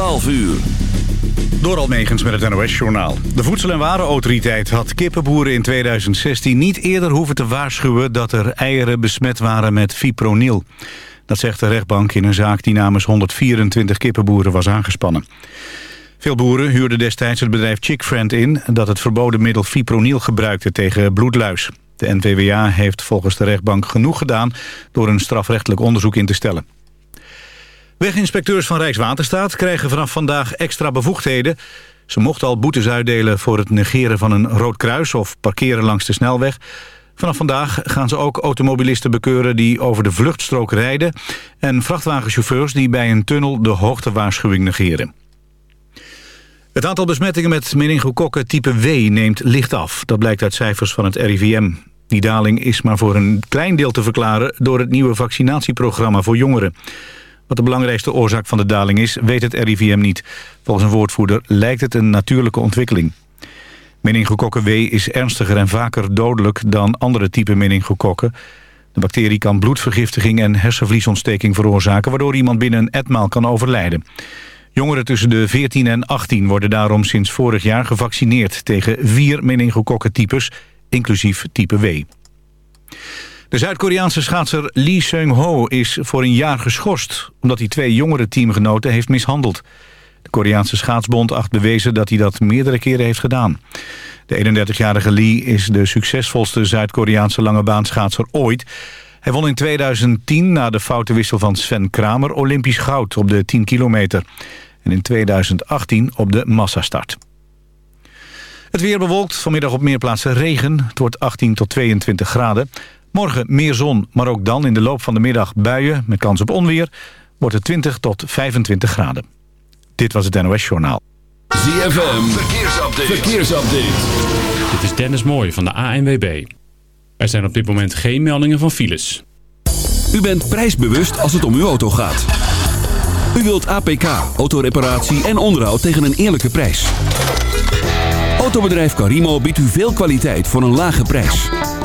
12 uur. Door Almegens met het NOS-journaal. De Voedsel- en Warenautoriteit had kippenboeren in 2016 niet eerder hoeven te waarschuwen... dat er eieren besmet waren met fipronil. Dat zegt de rechtbank in een zaak die namens 124 kippenboeren was aangespannen. Veel boeren huurden destijds het bedrijf Chickfriend in... dat het verboden middel fipronil gebruikte tegen bloedluis. De NVWA heeft volgens de rechtbank genoeg gedaan... door een strafrechtelijk onderzoek in te stellen. Weginspecteurs van Rijkswaterstaat krijgen vanaf vandaag extra bevoegdheden. Ze mochten al boetes uitdelen voor het negeren van een rood kruis... of parkeren langs de snelweg. Vanaf vandaag gaan ze ook automobilisten bekeuren die over de vluchtstrook rijden... en vrachtwagenchauffeurs die bij een tunnel de hoogtewaarschuwing negeren. Het aantal besmettingen met meningokokken type W neemt licht af. Dat blijkt uit cijfers van het RIVM. Die daling is maar voor een klein deel te verklaren... door het nieuwe vaccinatieprogramma voor jongeren. Wat de belangrijkste oorzaak van de daling is, weet het RIVM niet. Volgens een woordvoerder lijkt het een natuurlijke ontwikkeling. Meningokokken W is ernstiger en vaker dodelijk dan andere typen meningokokken. De bacterie kan bloedvergiftiging en hersenvliesontsteking veroorzaken... waardoor iemand binnen een etmaal kan overlijden. Jongeren tussen de 14 en 18 worden daarom sinds vorig jaar gevaccineerd... tegen vier meningokokkentypes, inclusief type W. De Zuid-Koreaanse schaatser Lee Seung-ho is voor een jaar geschorst... omdat hij twee jongere teamgenoten heeft mishandeld. De Koreaanse schaatsbond acht bewezen dat hij dat meerdere keren heeft gedaan. De 31-jarige Lee is de succesvolste Zuid-Koreaanse langebaanschaatser ooit. Hij won in 2010 na de foute wissel van Sven Kramer Olympisch goud op de 10 kilometer. En in 2018 op de massastart. Het weer bewolkt, vanmiddag op meer plaatsen regen. Het wordt 18 tot 22 graden. Morgen meer zon, maar ook dan in de loop van de middag buien met kans op onweer. Wordt het 20 tot 25 graden. Dit was het NOS Journaal. ZFM, verkeersupdate. verkeersupdate. Dit is Dennis Mooij van de ANWB. Er zijn op dit moment geen meldingen van files. U bent prijsbewust als het om uw auto gaat. U wilt APK, autoreparatie en onderhoud tegen een eerlijke prijs. Autobedrijf Carimo biedt u veel kwaliteit voor een lage prijs.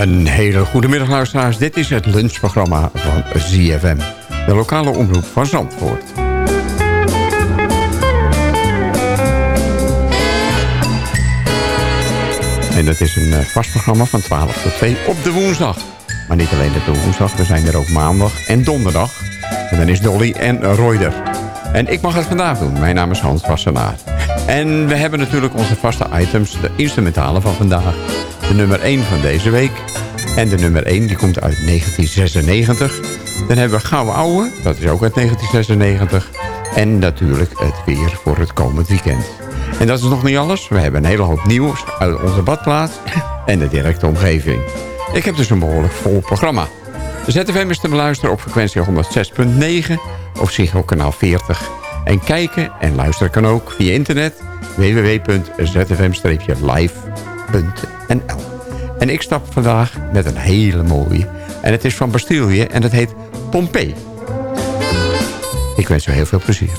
Een hele goede middag luisteraars. Dit is het lunchprogramma van ZFM. De lokale omroep van Zandvoort. En dat is een eh, vast programma van 12 tot 2 op de woensdag. Maar niet alleen op de woensdag, we zijn er ook maandag en donderdag. En dan is Dolly en Roy er. En ik mag het vandaag doen. Mijn naam is Hans Wassenaar. En we hebben natuurlijk onze vaste items, de instrumentale van vandaag. De nummer 1 van deze week. En de nummer 1 die komt uit 1996. Dan hebben we Gouden Ouwe, dat is ook uit 1996. En natuurlijk het weer voor het komend weekend. En dat is nog niet alles. We hebben een hele hoop nieuws uit onze badplaats en de directe omgeving. Ik heb dus een behoorlijk vol programma. ZFM is te beluisteren op frequentie 106.9 of Ziggo kanaal 40. En kijken en luisteren kan ook via internet www.zfm-live.nl En ik stap vandaag met een hele mooie. En het is van Bastille en het heet Pompeii. Ik wens u heel veel plezier.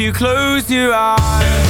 You close your eyes,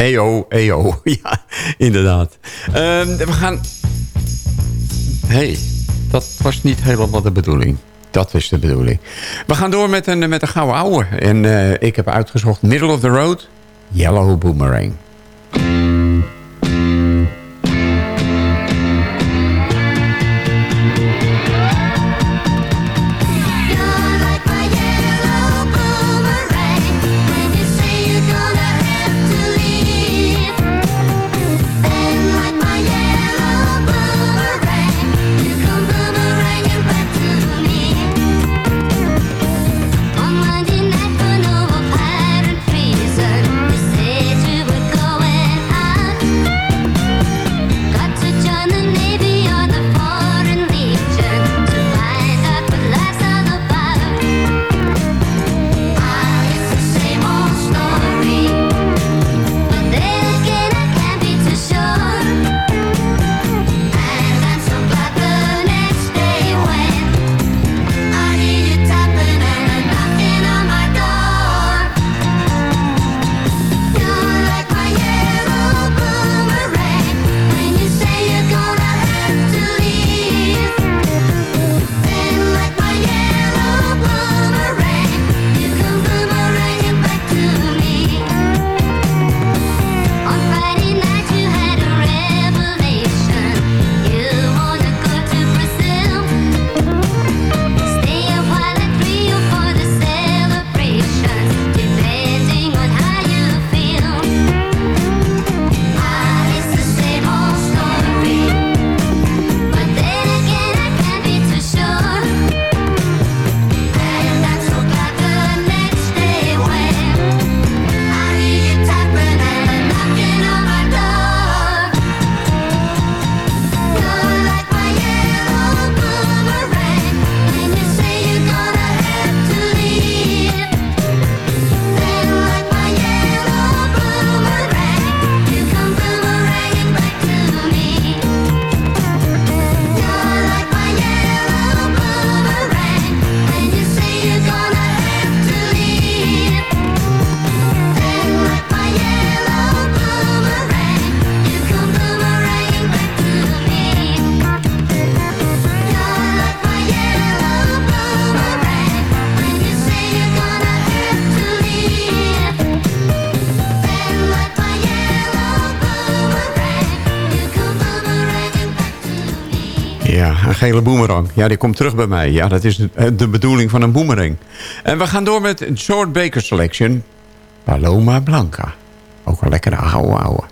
EO, EO. Ja, inderdaad. Ehm, we gaan... hey, dat was niet helemaal de bedoeling. Dat is de bedoeling. We gaan door met een, met een gouden ouwe. En eh, ik heb uitgezocht Middle of the Road, Yellow Boomerang. Gele boemerang. Ja, die komt terug bij mij. Ja, dat is de, eh, de bedoeling van een boemerang. En we gaan door met George Baker Selection. Paloma Blanca. Ook een lekkere ouwe ouwe.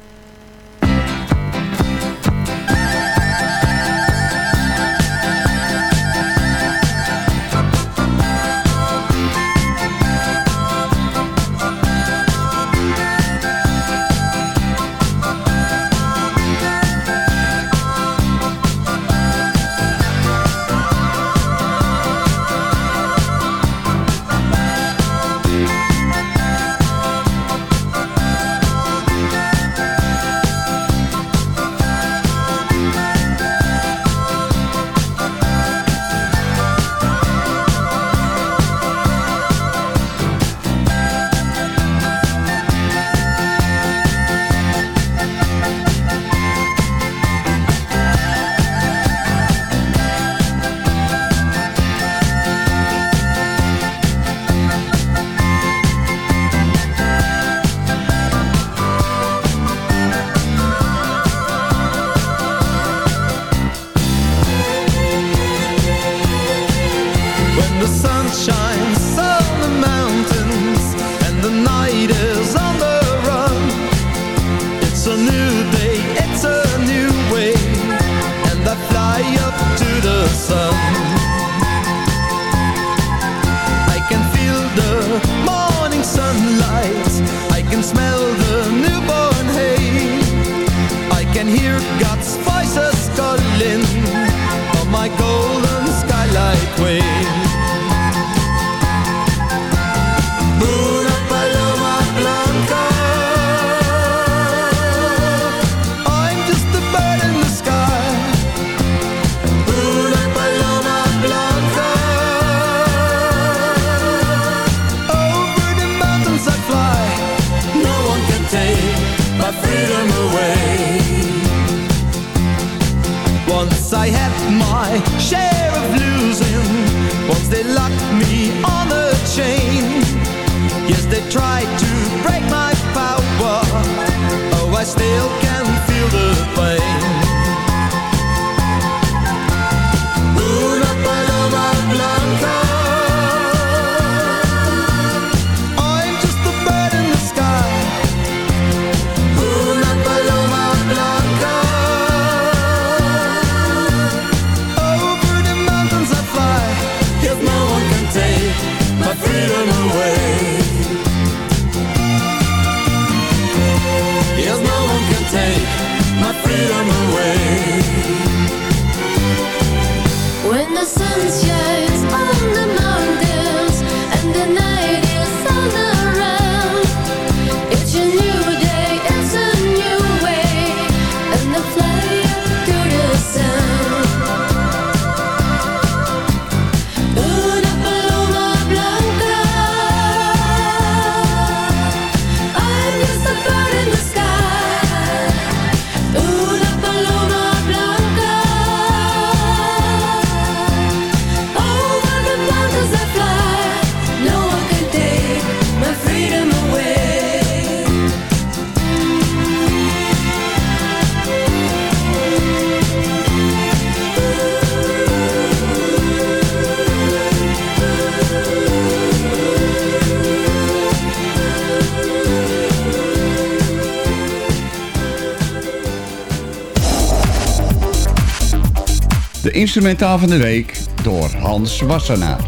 Instrumentaal van de week door Hans Wassenaar.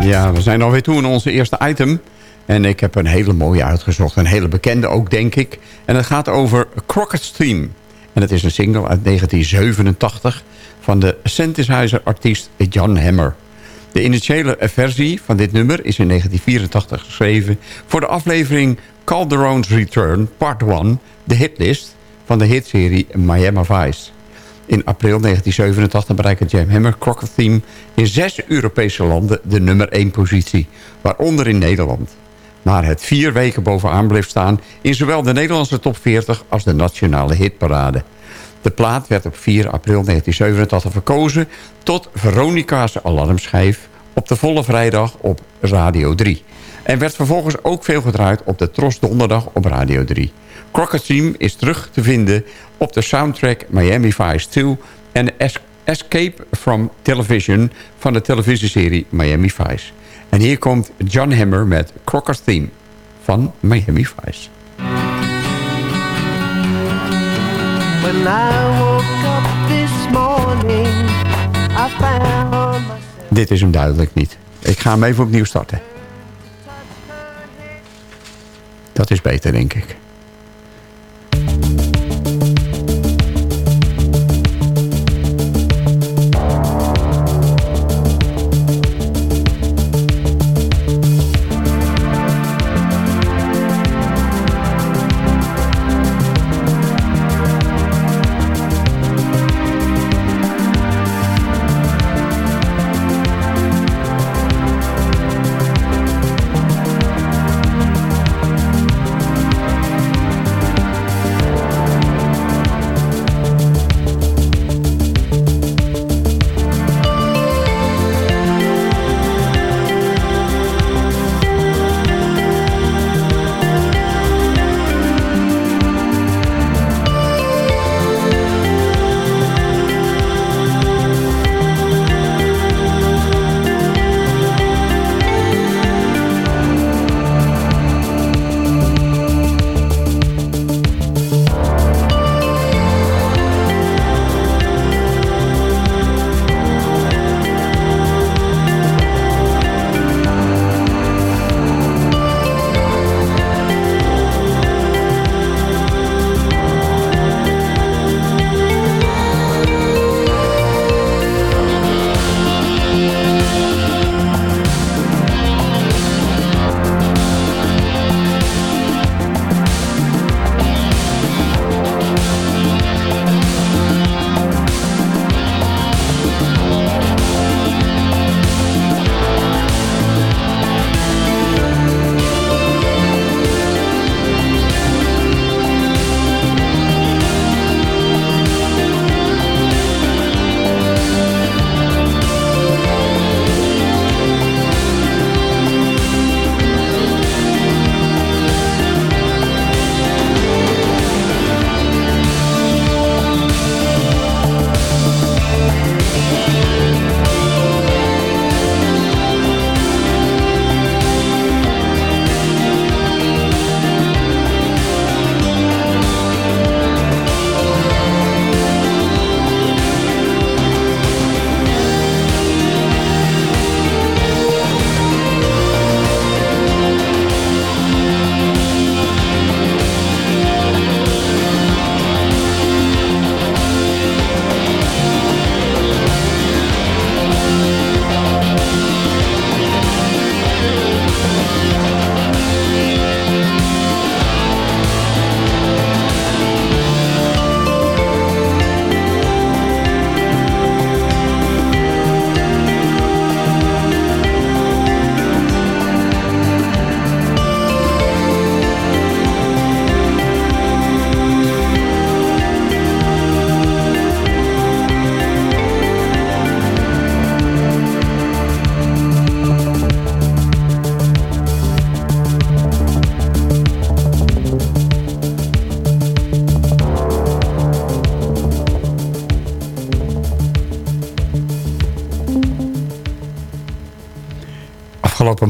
Ja, we zijn alweer toe in onze eerste item. En ik heb een hele mooie uitgezocht. Een hele bekende ook, denk ik. En het gaat over Crockett's Theme. En het is een single uit 1987 van de synthesizer-artiest John Hammer. De initiële versie van dit nummer is in 1984 geschreven... voor de aflevering Calderon's Return, Part 1, de hitlist... van de hitserie Miami Vice. In april 1987 bereikte Jam Hammer Crockett Theme... in zes Europese landen de nummer 1 positie, waaronder in Nederland. Maar het vier weken bovenaan bleef staan... in zowel de Nederlandse top 40 als de nationale hitparade. De plaat werd op 4 april 1987 verkozen... tot Veronica's alarmschijf op de volle vrijdag op Radio 3. En werd vervolgens ook veel gedraaid op de Tros Donderdag op Radio 3. Crockett Theme is terug te vinden op de soundtrack Miami Vice 2... en Es- Escape from Television van de televisieserie Miami Vice. En hier komt John Hammer met Crockett Theme van Miami Vice. When I woke up this morning, I found myself. Dit is hem duidelijk niet. Ik ga hem even opnieuw starten. Dat is beter, denk ik.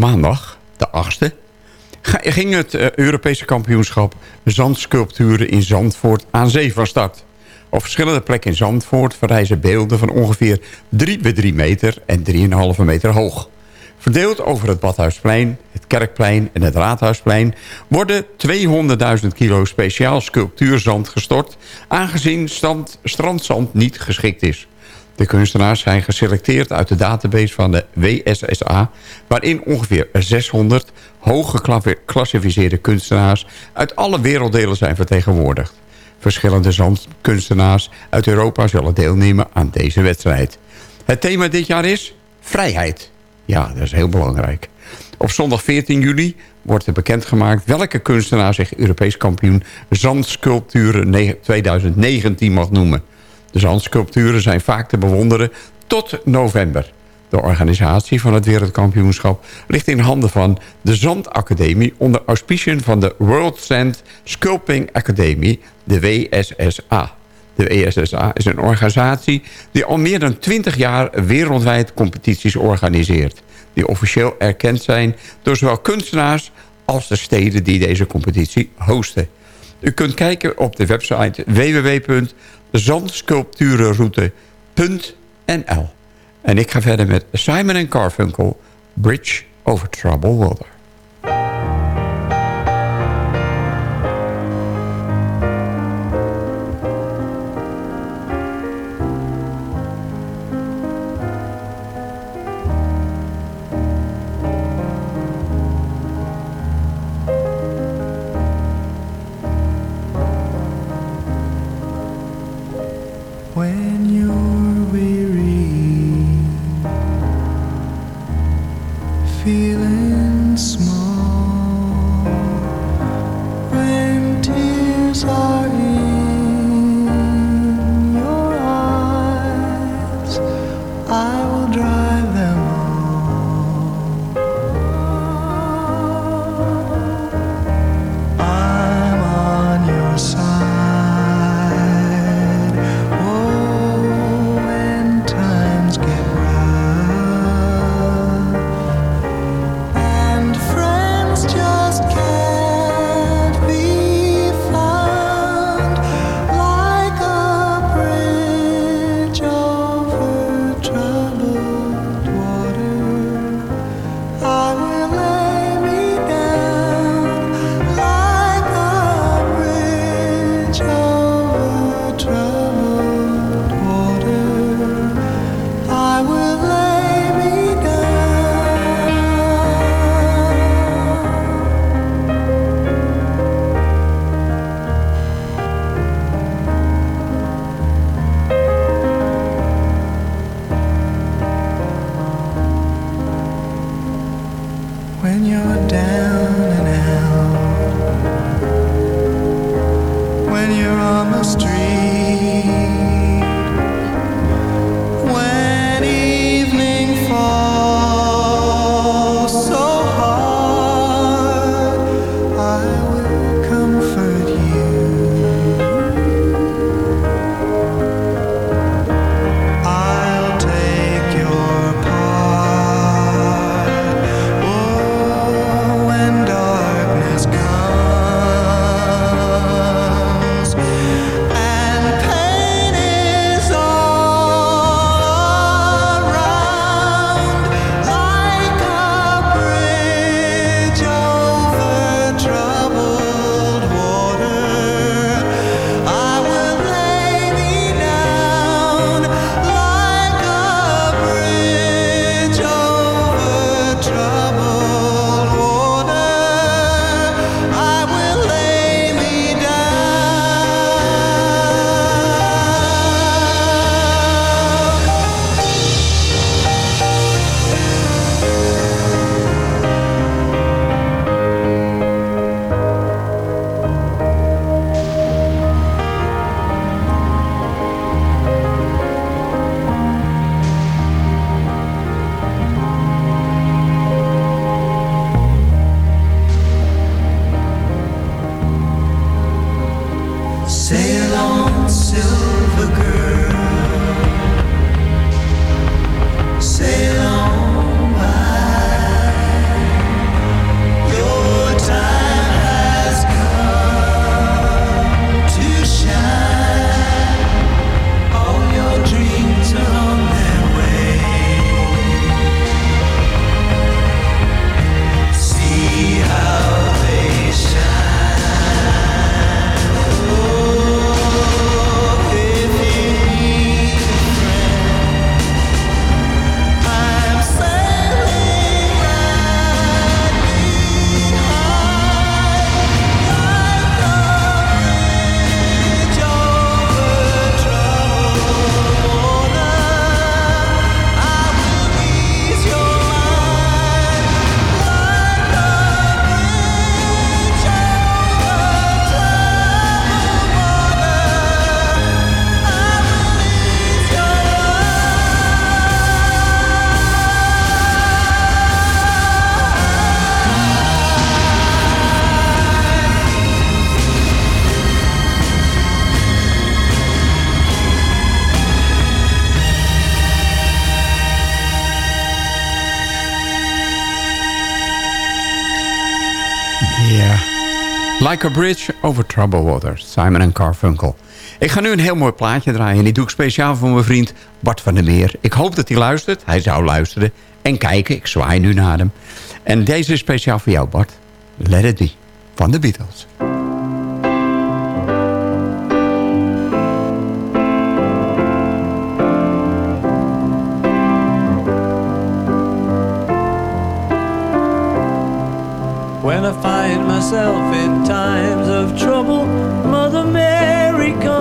Maandag, de 8e, ging het eh, Europese kampioenschap zandsculpturen in Zandvoort aan zee van start. Op verschillende plekken in Zandvoort verrijzen beelden van ongeveer 3 bij 3 meter en 3,5 meter hoog. Verdeeld over het Badhuisplein, het Kerkplein en het Raadhuisplein... worden 200.000 kilo speciaal sculptuurzand gestort... aangezien strandzand niet geschikt is. De kunstenaars zijn geselecteerd uit de database van de WSSA... waarin ongeveer 600 hooggeclassificeerde kunstenaars... uit alle werelddelen zijn vertegenwoordigd. Verschillende zandkunstenaars uit Europa zullen deelnemen aan deze wedstrijd. Het thema dit jaar is vrijheid. Ja, dat is heel belangrijk. Op zondag 14 juli wordt er bekendgemaakt... welke kunstenaar zich Europees kampioen Zandsculpturen 2019 mag noemen. De zandsculpturen zijn vaak te bewonderen tot november. De organisatie van het wereldkampioenschap ligt in handen van de Zandacademie... onder auspiciën van de World Sand Sculpting Academy, de WSSA. De WSSA is een organisatie die al meer dan 20 jaar wereldwijd competities organiseert... die officieel erkend zijn door zowel kunstenaars als de steden die deze competitie hosten. U kunt kijken op de website www.zandsculpturenroute.nl. En ik ga verder met Simon Carfunkel, Bridge over Troubled Water. Like a Bridge over Troubled Waters. Simon en Carfunkel. Ik ga nu een heel mooi plaatje draaien. En die doe ik speciaal voor mijn vriend Bart van der Meer. Ik hoop dat hij luistert. Hij zou luisteren. En kijken. Ik zwaai nu naar hem. En deze is speciaal voor jou, Bart. Let It Be. Van de Beatles.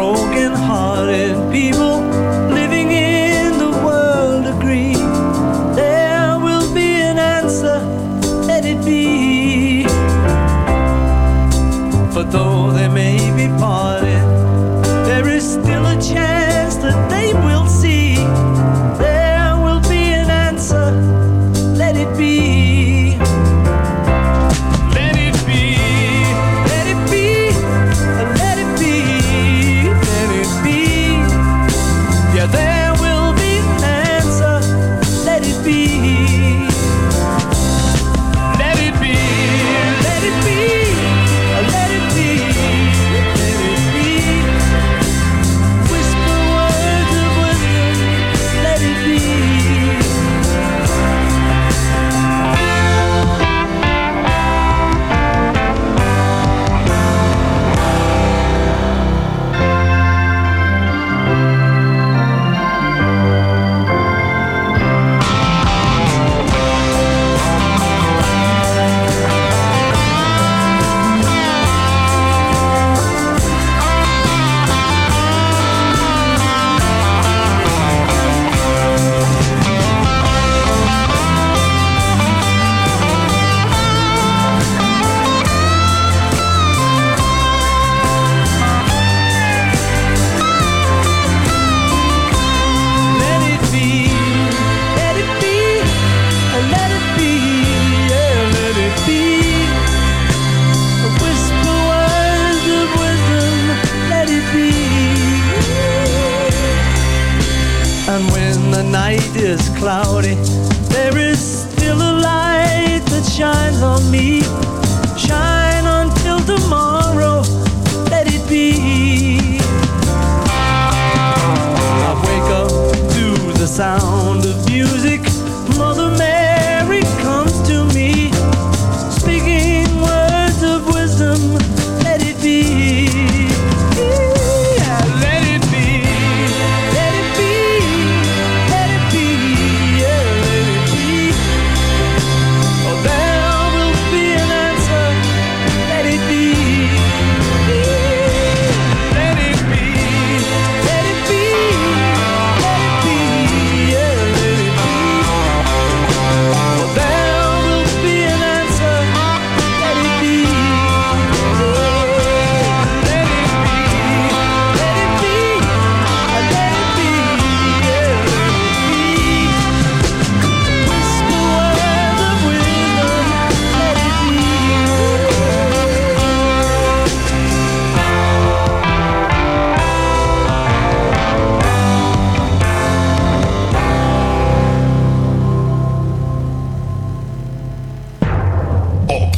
Broken hearted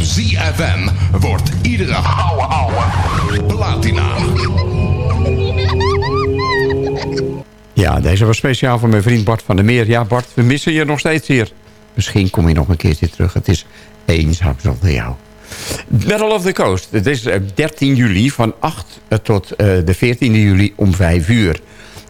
ZFM wordt iedere ouwe ouwe platina. Ja, deze was speciaal voor mijn vriend Bart van der Meer. Ja, Bart, we missen je nog steeds hier. Misschien kom je nog een keertje terug. Het is eenzaam zonder jou. Battle of the Coast. Het is eh, 13 juli van 8 tot eh, de 14 juli om 5 uur.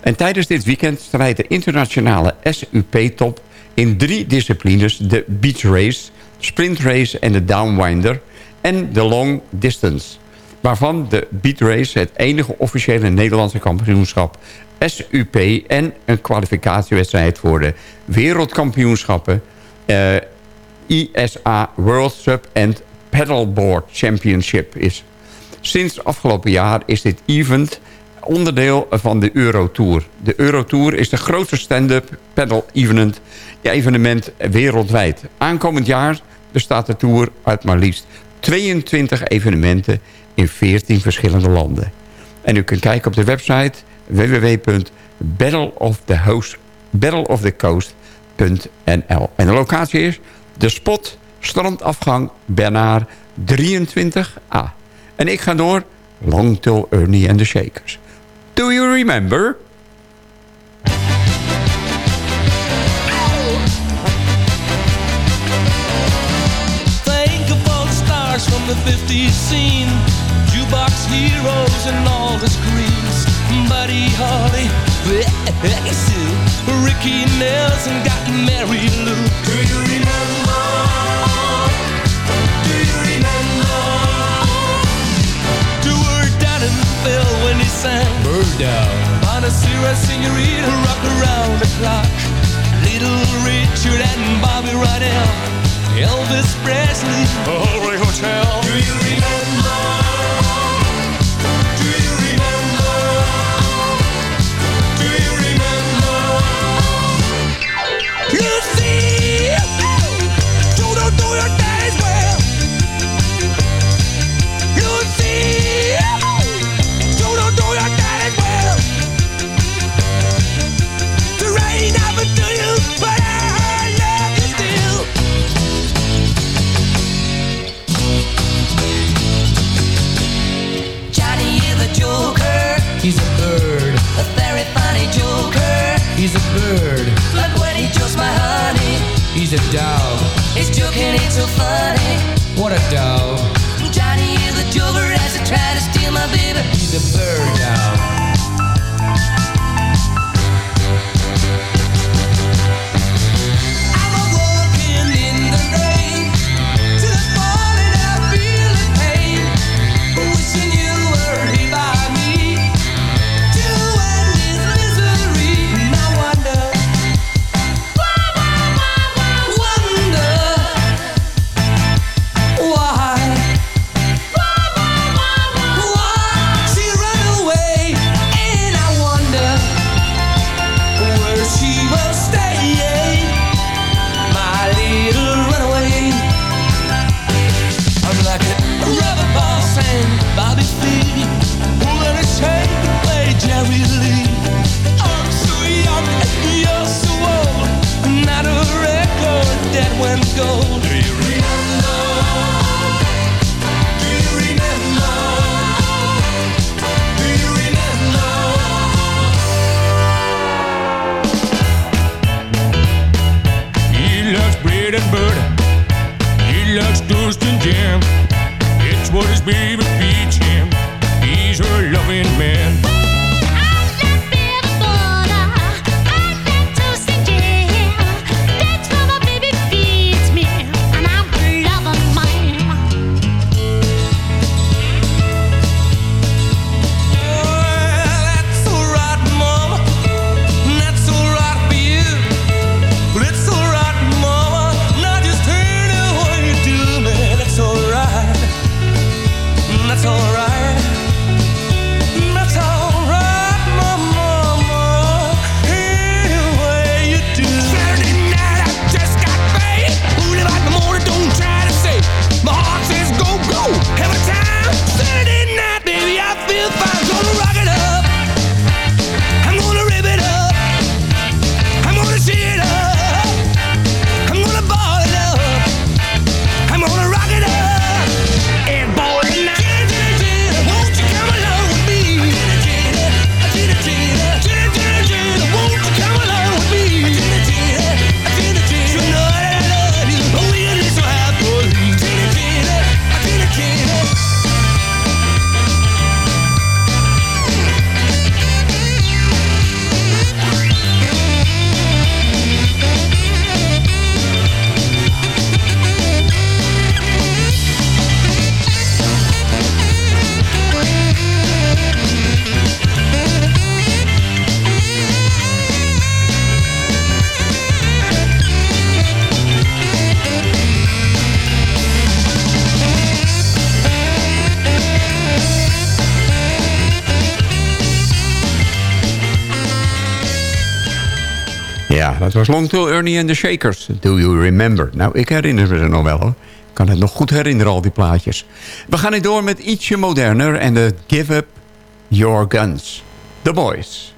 En tijdens dit weekend strijdt de internationale SUP-top... in drie disciplines. De beach race, sprint race en de downwinder... en de long distance. Waarvan de beach race het enige officiële Nederlandse kampioenschap SUP... en een kwalificatiewedstrijd voor de wereldkampioenschappen eh, ISA World Sub and Paddleboard Championship is. Sinds afgelopen jaar is dit event onderdeel van de Eurotour. De Eurotour is de grootste stand-up paddle evenement, evenement wereldwijd. Aankomend jaar bestaat de tour uit maar liefst 22 evenementen in 14 verschillende landen. En u kunt kijken op de website www.battleofthecoast.nl En de locatie is de spot strandafgang Bernard 23A. En ik ga door Long Till Ernie and the Shakers. Do you remember? From the 50s scene. Jukebox heroes and all the screens. Buddy Holly, Sue, Ricky Nelson got Mary Lou. Do you remember? Do you remember? Do word down and fell when he sang. Bird down. Bonacera, Senorita, rock around the clock. Little Richard and Bobby Rydell. Elvis Presley, Holly Hotel. Do you remember? He's a bird. Look when he jokes my honey. He's a dog. His joking ain't so funny. What a dog. Johnny is a joker as he try to steal my baby. He's a bird dog. again. Dat was Long Till Ernie and the Shakers. Do you remember? Nou, ik herinner me ze nog wel hoor. Ik kan het nog goed herinneren, al die plaatjes. We gaan nu door met ietsje moderner en de Give Up Your Guns. The Boys.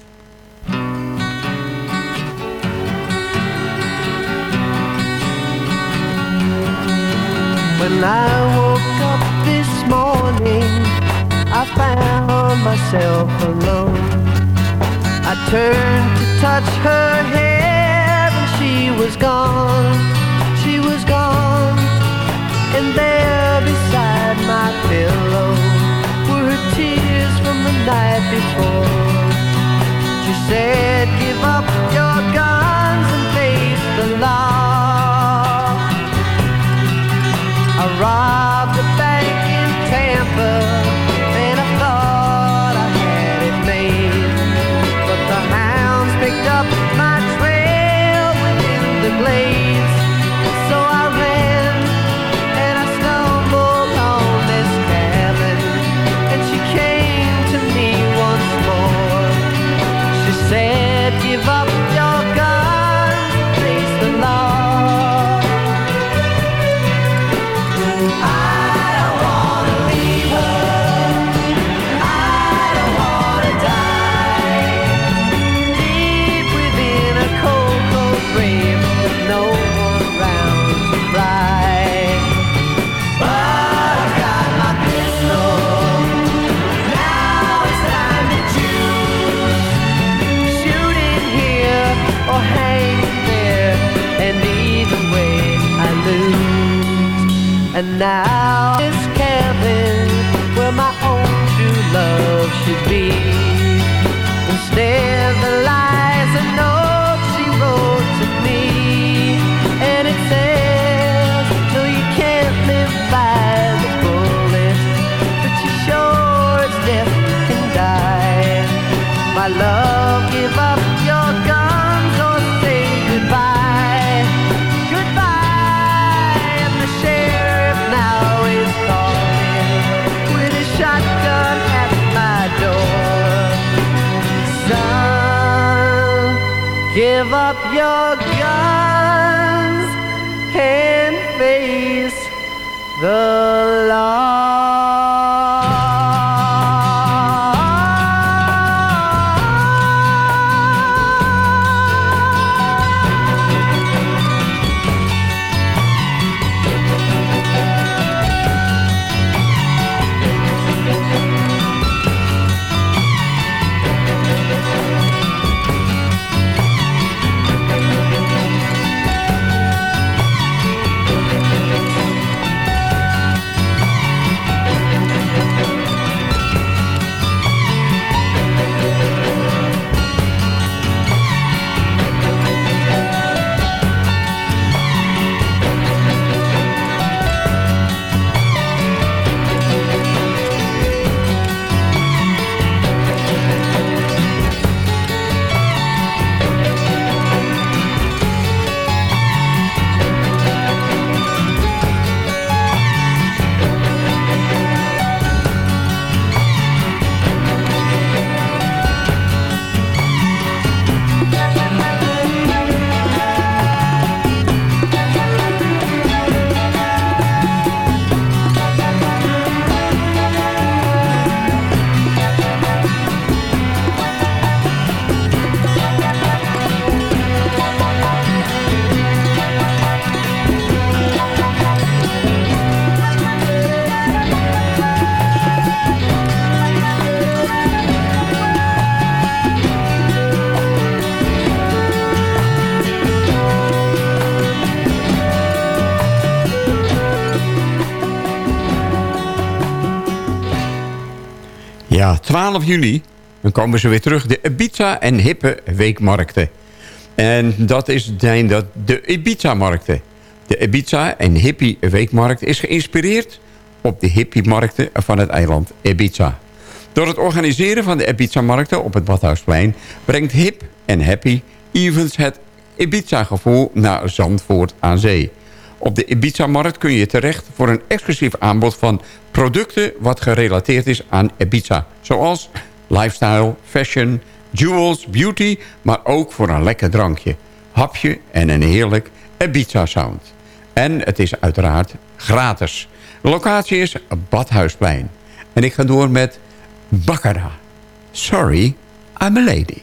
When I woke up this morning, I found myself alone. I turned to touch her hair, was gone. She was gone. And there beside my pillow were her tears from the night before. She said, Give up your guns and face the law. I robbed 12 juli. Dan komen ze weer terug. De Ibiza en Hippe Weekmarkten. En dat is, zijn dat de Ibiza-markten. De Ibiza en Hippie Weekmarkt is geïnspireerd op de hippie-markten van het eiland Ibiza. Door het organiseren van de Ibiza-markten op het Badhuisplein... brengt Hip en Happy Evans het Ibiza-gevoel naar Zandvoort aan zee. Op de Ibiza-markt kun je terecht voor een exclusief aanbod van producten... wat gerelateerd is aan Ibiza. Zoals lifestyle, fashion, jewels, beauty... maar ook voor een lekker drankje, hapje en een heerlijk Ibiza-sound. En het is uiteraard gratis. De locatie is Badhuisplein. En ik ga door met Baccarat. Sorry, I'm a lady.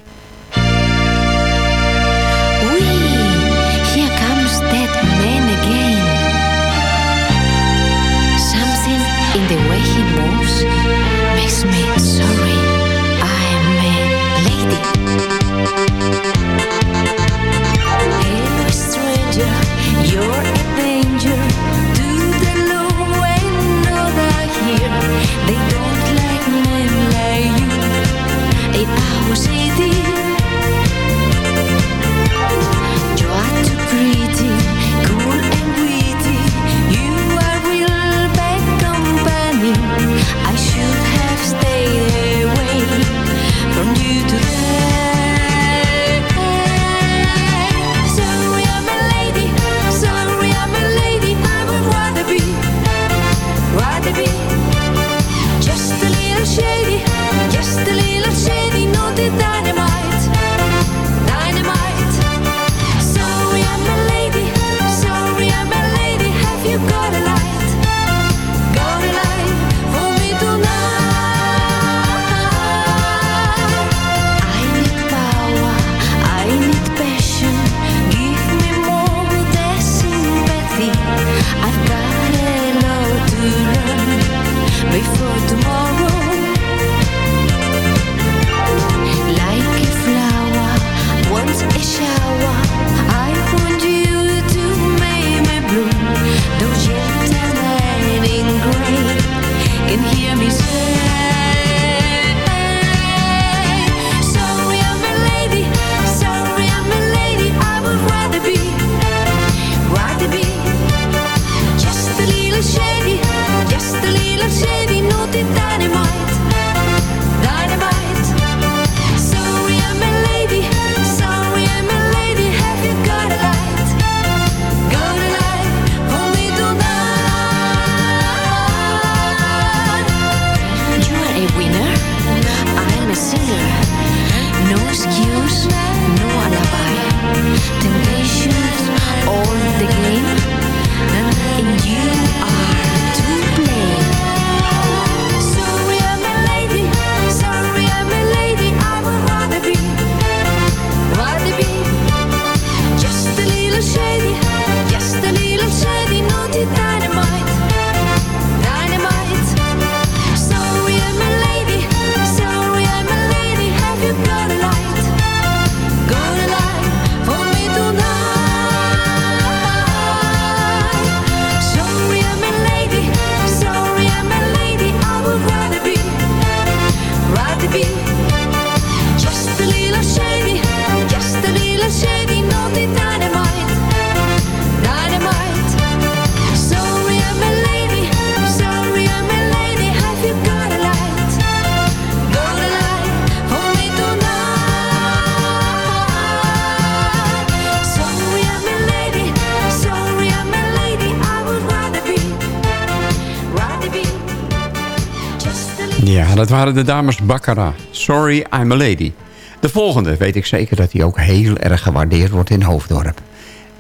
waren de dames Baccara. Sorry, I'm a lady. De volgende weet ik zeker dat hij ook heel erg gewaardeerd wordt in Hoofddorp.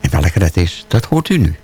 En welke dat is, dat hoort u nu.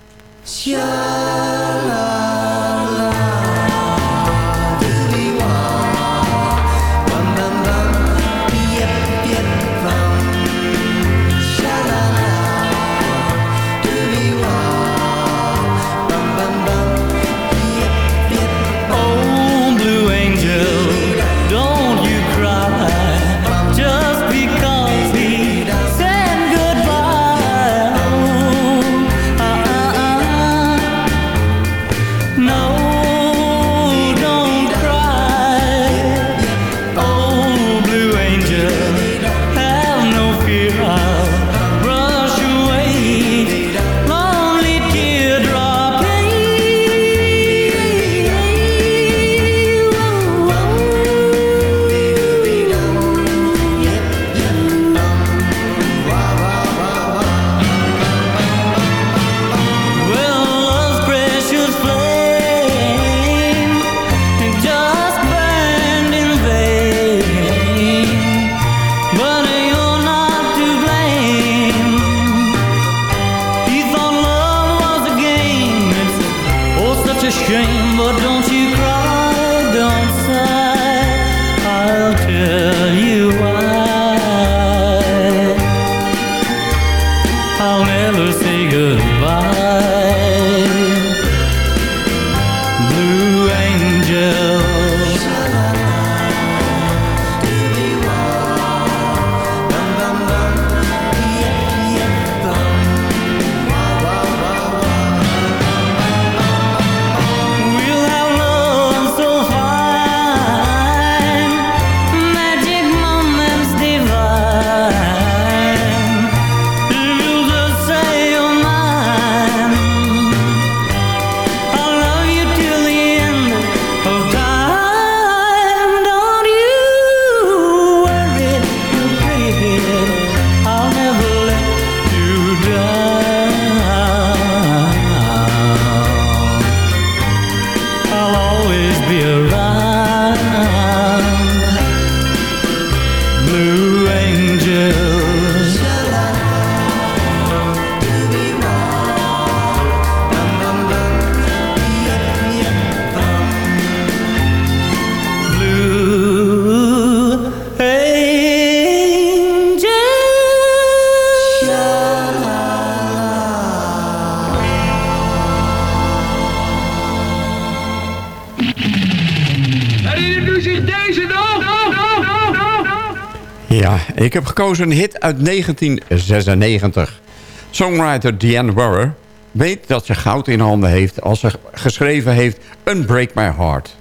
Ik heb gekozen een hit uit 1996. Songwriter Diane Warrer weet dat ze goud in handen heeft... als ze geschreven heeft Unbreak My Heart.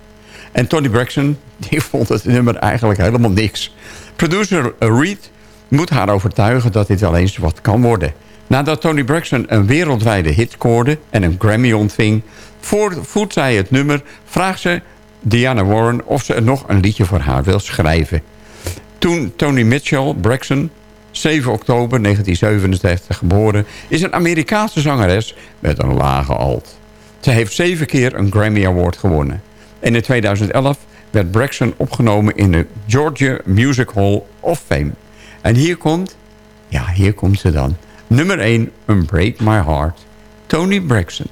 En Tony Braxton die vond het nummer eigenlijk helemaal niks. Producer Reed moet haar overtuigen dat dit wel eens wat kan worden. Nadat Tony Braxton een wereldwijde hit scoorde en een Grammy ontving... voert zij het nummer, vraagt ze Diana Warren of ze nog een liedje voor haar wil schrijven. Toen Tony Mitchell Braxton, 7 oktober 1967 geboren... is een Amerikaanse zangeres met een lage alt. Ze heeft zeven keer een Grammy Award gewonnen. En in 2011 werd Braxton opgenomen in de Georgia Music Hall of Fame. En hier komt, ja, hier komt ze dan. Nummer 1, Unbreak My Heart, Tony Braxton.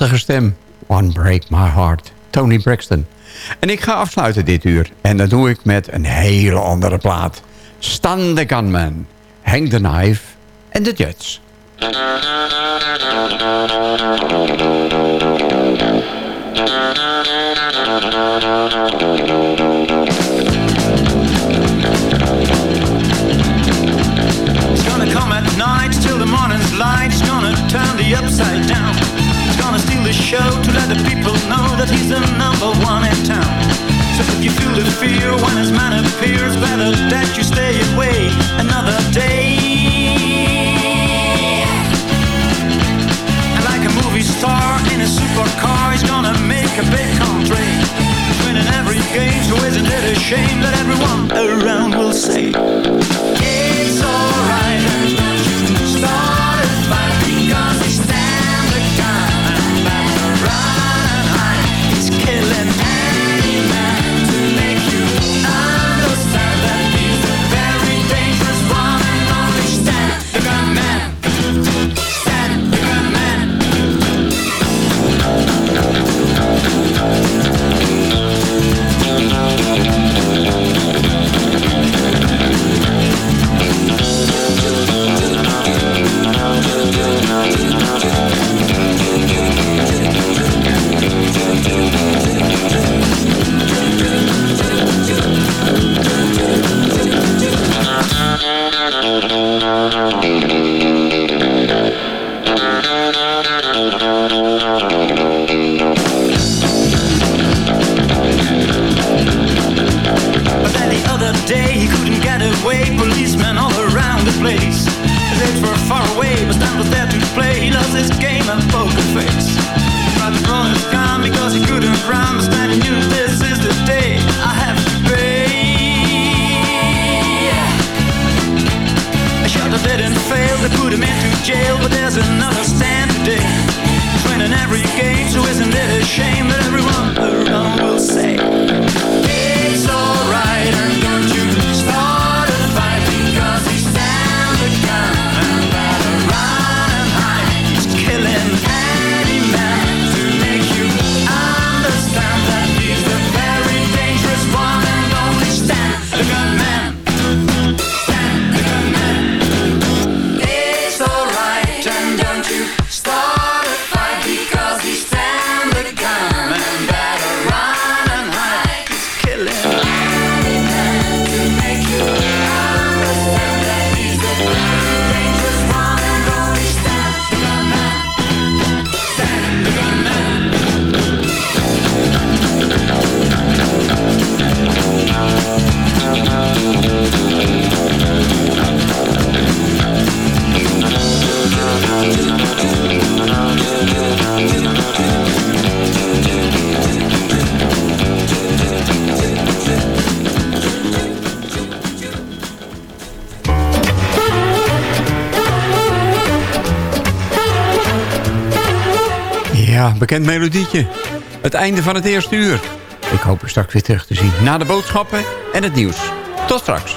Prachtige stem. One Break My Heart. Tony Braxton. En ik ga afsluiten dit uur. En dat doe ik met een hele andere plaat. Stan the Gunman. Hang the Knife. En de Jets. It's gonna come at night till the morning's light. It's gonna turn the upside down. Show to let the people know that he's the number one in town. So if you feel the fear when his man appears, better that you stay away another day. And like a movie star in a supercar, he's gonna make a big country. Winning every game, so isn't it a shame that everyone around will say it's alright? Bekend melodietje. Het einde van het eerste uur. Ik hoop u straks weer terug te zien. Na de boodschappen en het nieuws. Tot straks.